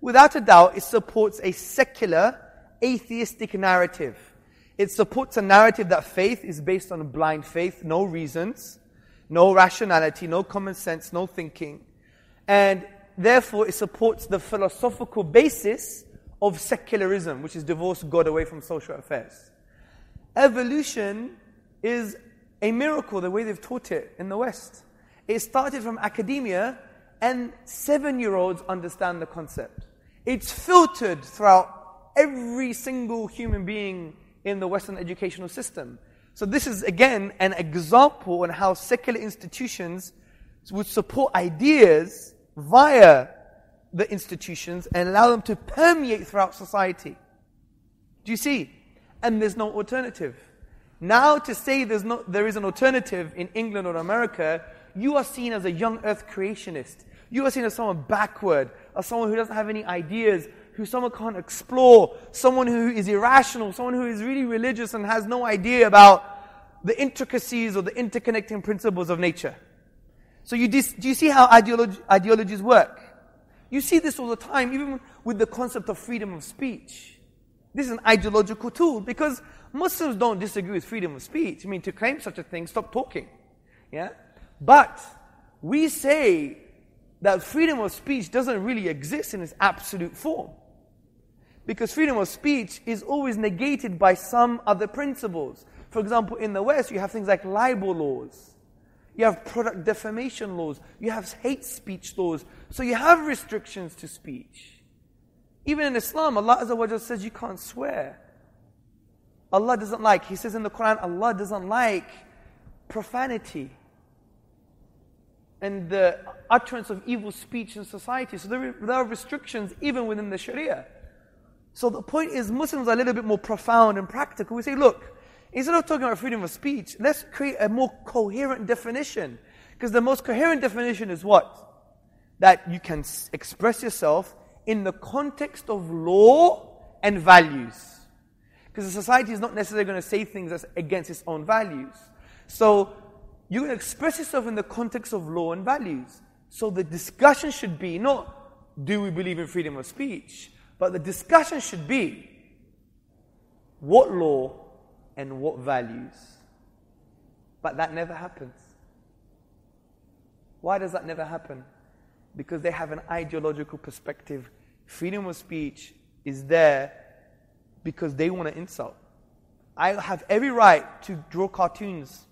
Without a doubt, it supports a secular, atheistic narrative. It supports a narrative that faith is based on blind faith, no reasons, no rationality, no common sense, no thinking. And therefore, it supports the philosophical basis of secularism, which is divorce God away from social affairs. Evolution is a miracle, the way they've taught it in the West. It started from academia, and seven year olds understand the concept. It's filtered throughout every single human being in the Western educational system. So, this is again an example on how secular institutions would support ideas via the institutions and allow them to permeate throughout society. Do you see? And there's no alternative. Now, to say there's no, there is an alternative in England or America, you are seen as a young earth creationist. You are seen as someone backward, as someone who doesn't have any ideas, who someone can't explore, someone who is irrational, someone who is really religious and has no idea about the intricacies or the interconnecting principles of nature. So you dis- do you see how ideologies work? You see this all the time, even with the concept of freedom of speech. This is an ideological tool because Muslims don't disagree with freedom of speech. I mean, to claim such a thing, stop talking. Yeah? But we say that freedom of speech doesn't really exist in its absolute form. Because freedom of speech is always negated by some other principles. For example, in the West, you have things like libel laws. You have product defamation laws. You have hate speech laws. So you have restrictions to speech. Even in Islam, Allah says you can't swear. Allah doesn't like, He says in the Quran, Allah doesn't like profanity and the utterance of evil speech in society. So there, there are restrictions even within the Sharia. So the point is, Muslims are a little bit more profound and practical. We say, look, instead of talking about freedom of speech, let's create a more coherent definition. Because the most coherent definition is what? That you can express yourself in the context of law and values. Because the society is not necessarily going to say things that's against its own values. So you can express yourself in the context of law and values. So the discussion should be not do we believe in freedom of speech, but the discussion should be what law and what values. But that never happens. Why does that never happen? Because they have an ideological perspective. Freedom of speech is there because they want to insult. I have every right to draw cartoons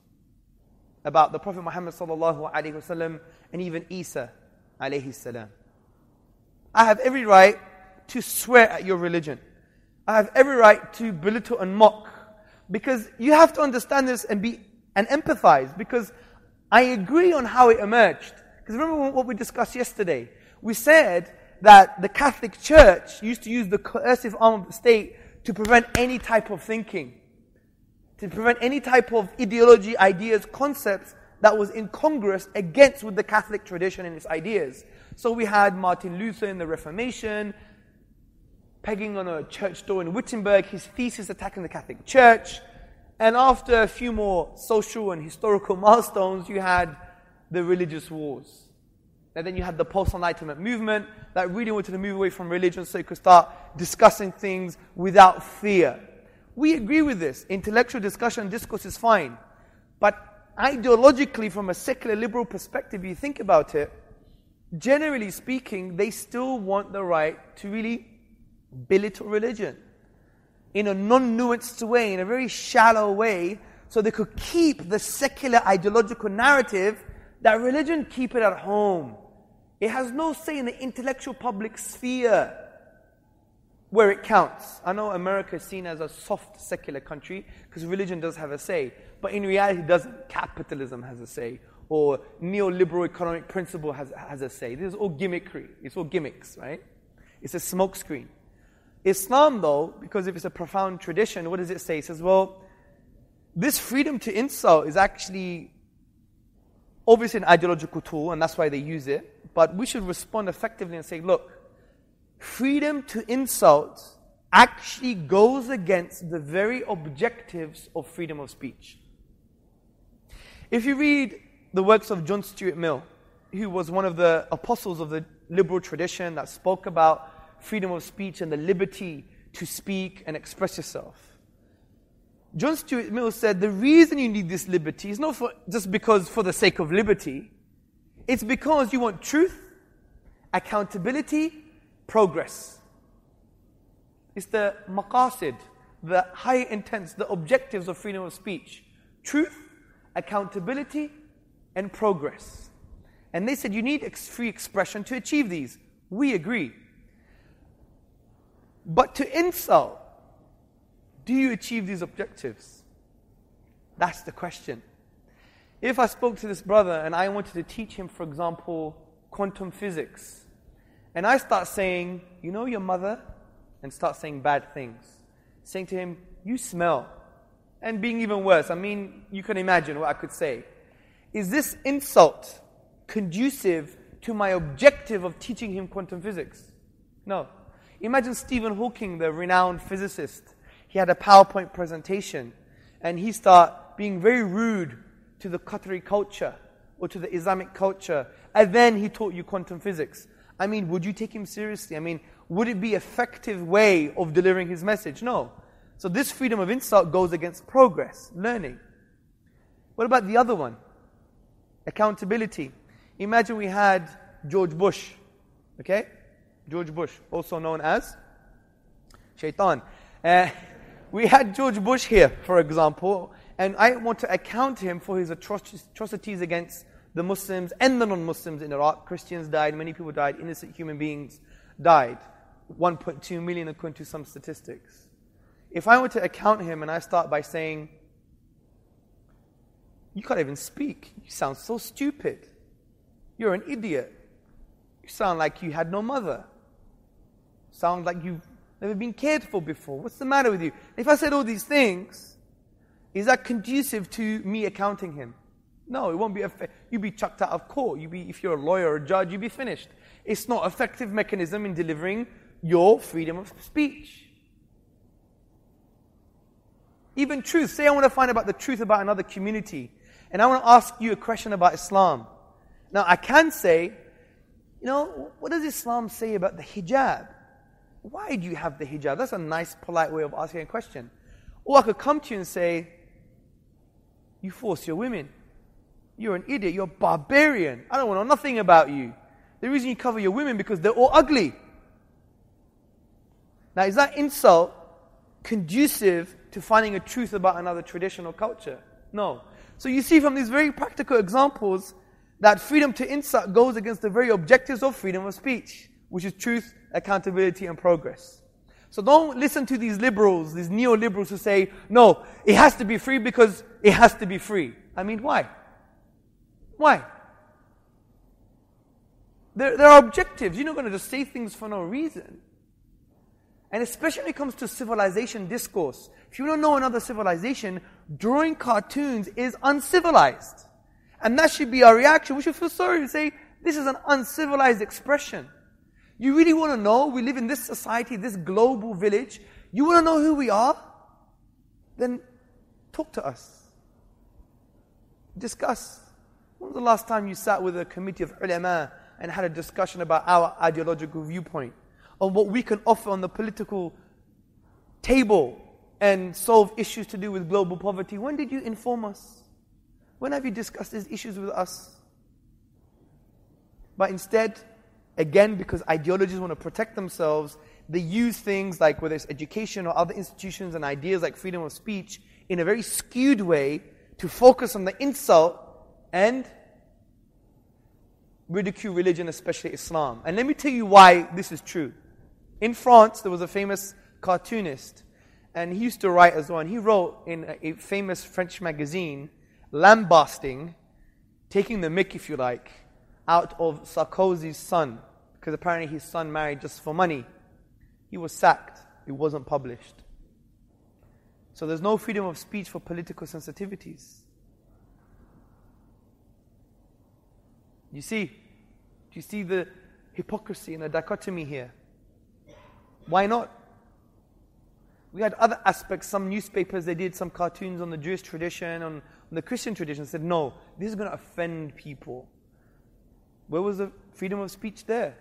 about the Prophet Muhammad sallallahu alaihi wasallam and even Isa alayhi salam. I have every right to swear at your religion. I have every right to belittle and mock because you have to understand this and be and empathize because I agree on how it emerged. Because remember what we discussed yesterday? We said that the Catholic Church used to use the coercive arm of the state to prevent any type of thinking, to prevent any type of ideology, ideas, concepts that was incongruous against with the Catholic tradition and its ideas. So we had Martin Luther in the Reformation, pegging on a church door in Wittenberg, his thesis attacking the Catholic Church. And after a few more social and historical milestones, you had the religious wars. And then you had the post enlightenment movement that really wanted to move away from religion so you could start discussing things without fear. We agree with this. Intellectual discussion, discourse is fine. But ideologically, from a secular liberal perspective, you think about it, generally speaking, they still want the right to really belittle religion in a non nuanced way, in a very shallow way, so they could keep the secular ideological narrative that religion keep it at home. It has no say in the intellectual public sphere where it counts. I know America is seen as a soft secular country because religion does have a say, but in reality, it doesn't. Capitalism has a say, or neoliberal economic principle has, has a say. This is all gimmickry. It's all gimmicks, right? It's a smokescreen. Islam, though, because if it's a profound tradition, what does it say? It says, well, this freedom to insult is actually obviously an ideological tool, and that's why they use it but we should respond effectively and say, look, freedom to insult actually goes against the very objectives of freedom of speech. If you read the works of John Stuart Mill, who was one of the apostles of the liberal tradition that spoke about freedom of speech and the liberty to speak and express yourself. John Stuart Mill said the reason you need this liberty is not for, just because for the sake of liberty, it's because you want truth, accountability, progress. It's the maqasid, the high intents, the objectives of freedom of speech truth, accountability, and progress. And they said you need free expression to achieve these. We agree. But to insult, do you achieve these objectives? That's the question. If I spoke to this brother and I wanted to teach him, for example, quantum physics, and I start saying, You know your mother? and start saying bad things, saying to him, You smell. And being even worse, I mean, you can imagine what I could say. Is this insult conducive to my objective of teaching him quantum physics? No. Imagine Stephen Hawking, the renowned physicist. He had a PowerPoint presentation and he start being very rude to the Qatari culture or to the Islamic culture. And then he taught you quantum physics. I mean, would you take him seriously? I mean, would it be effective way of delivering his message? No. So this freedom of insult goes against progress, learning. What about the other one? Accountability. Imagine we had George Bush, okay? George Bush, also known as Shaitan. Uh, we had George Bush here, for example, and I want to account him for his atrocities against the Muslims and the non Muslims in Iraq. Christians died, many people died, innocent human beings died. 1.2 million according to some statistics. If I were to account him and I start by saying, You can't even speak. You sound so stupid. You're an idiot. You sound like you had no mother. Sound like you've never been cared for before. What's the matter with you? If I said all these things, is that conducive to me accounting him? No, it won't be. You'd be chucked out of court. You be, if you're a lawyer or a judge, you'd be finished. It's not effective mechanism in delivering your freedom of speech. Even truth. Say I want to find about the truth about another community, and I want to ask you a question about Islam. Now, I can say, you know, what does Islam say about the hijab? Why do you have the hijab? That's a nice, polite way of asking a question. Or I could come to you and say, You force your women. You're an idiot. You're a barbarian. I don't want to know nothing about you. The reason you cover your women because they're all ugly. Now, is that insult conducive to finding a truth about another traditional culture? No. So you see from these very practical examples that freedom to insult goes against the very objectives of freedom of speech, which is truth, accountability, and progress. So don't listen to these liberals, these neoliberals who say, no, it has to be free because it has to be free. I mean, why? Why? There, there are objectives. You're not going to just say things for no reason. And especially when it comes to civilization discourse. If you don't know another civilization, drawing cartoons is uncivilized. And that should be our reaction. We should feel sorry and say, this is an uncivilized expression. You really want to know? We live in this society, this global village. You want to know who we are? Then talk to us. Discuss. When was the last time you sat with a committee of ulama and had a discussion about our ideological viewpoint? on what we can offer on the political table and solve issues to do with global poverty. When did you inform us? When have you discussed these issues with us? But instead, again, because ideologies want to protect themselves, they use things like whether it's education or other institutions and ideas like freedom of speech in a very skewed way to focus on the insult and ridicule religion, especially Islam. And let me tell you why this is true. In France, there was a famous cartoonist, and he used to write as well. And he wrote in a, famous French magazine, lambasting, taking the mick, if you like, out of Sarkozy's son, because apparently his son married just for money. He was sacked. It wasn't published. So there's no freedom of speech for political sensitivities. You see? Do you see the hypocrisy and the dichotomy here? Why not? We had other aspects. Some newspapers, they did some cartoons on the Jewish tradition, on, on the Christian tradition, said, no, this is going to offend people. Where was the freedom of speech there?